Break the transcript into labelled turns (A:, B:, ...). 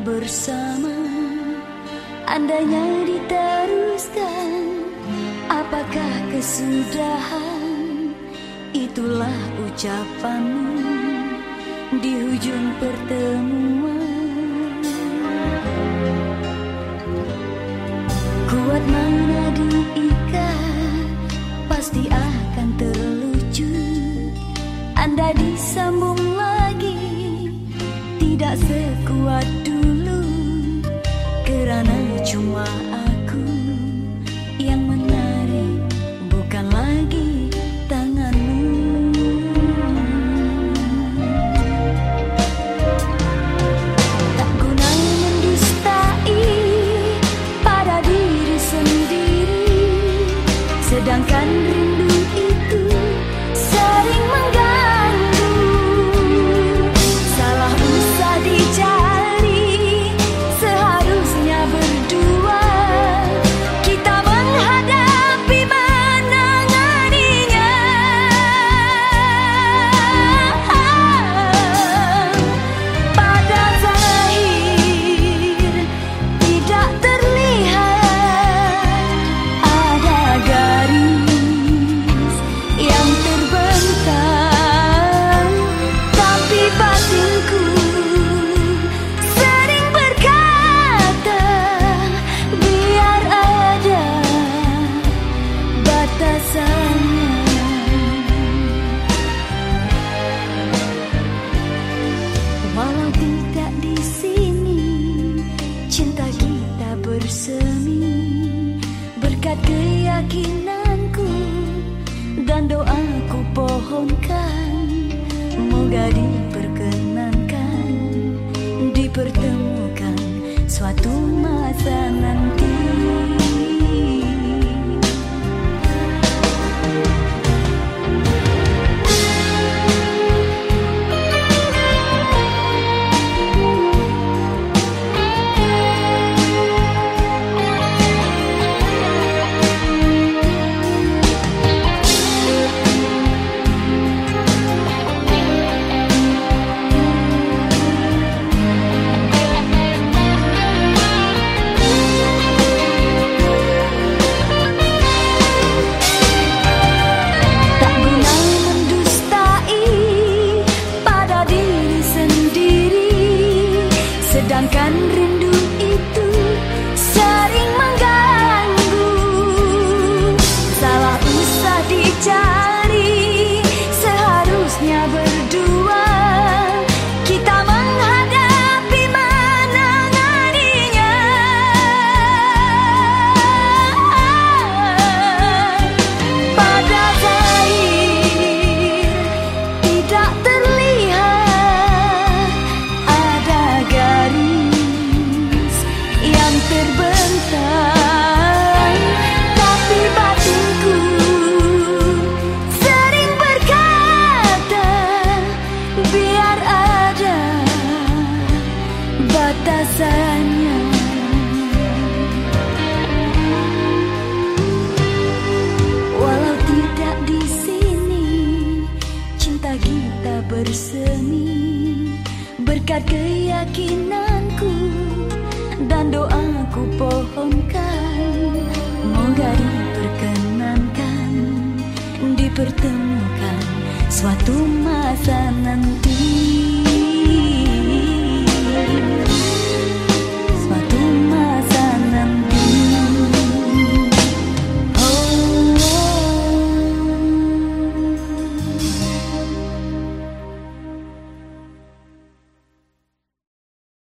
A: bersama. Andainya diteruskan Apakah kesudahan? Itulah ucapanmu Di ujung pertemuan. Kuat mana diikat Pasti akan terlucu. Anda disambung Tidak sekuat dulu. Kerana cuma aku Yang menarik Bukan lagi tanganmu. Tak guna mendustai Pada diri sendiri Sedangkan Dan bersemi berkat keyakinanku dan doaku pohonkan.